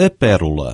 a pérola.